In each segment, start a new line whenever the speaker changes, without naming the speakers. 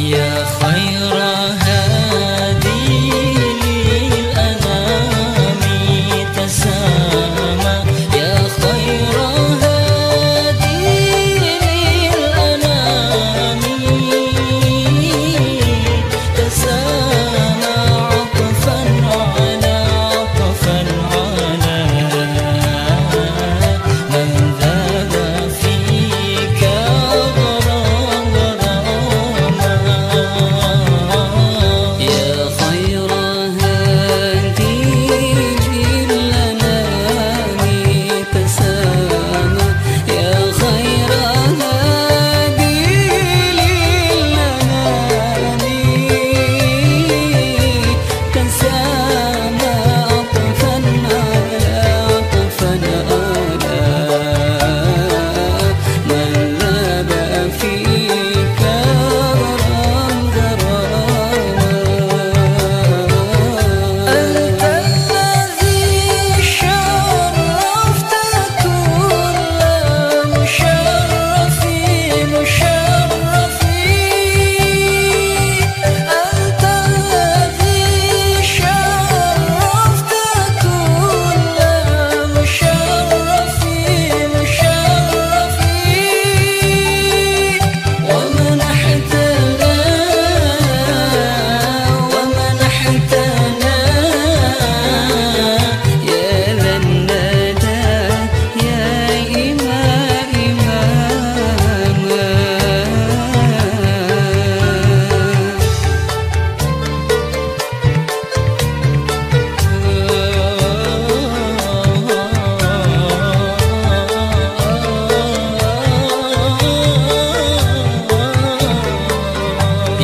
يا خير هذا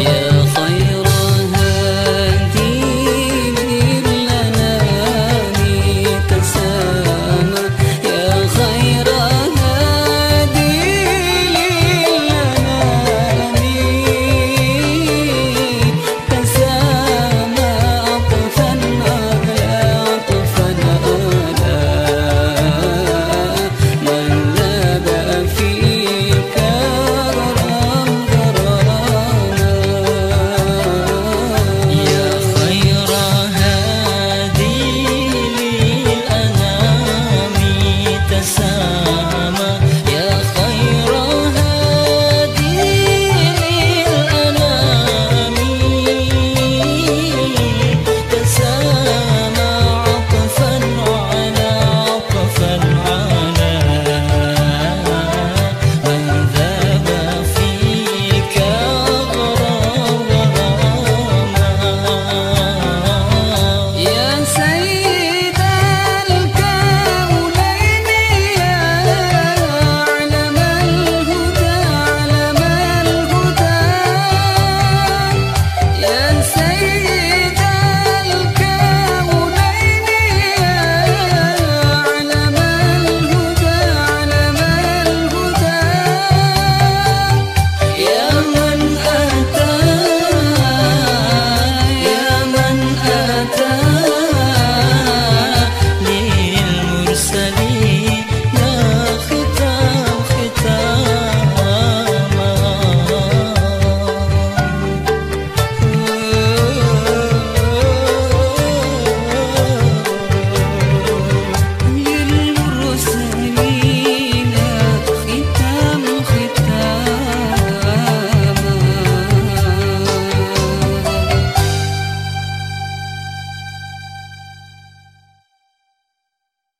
Yeah. это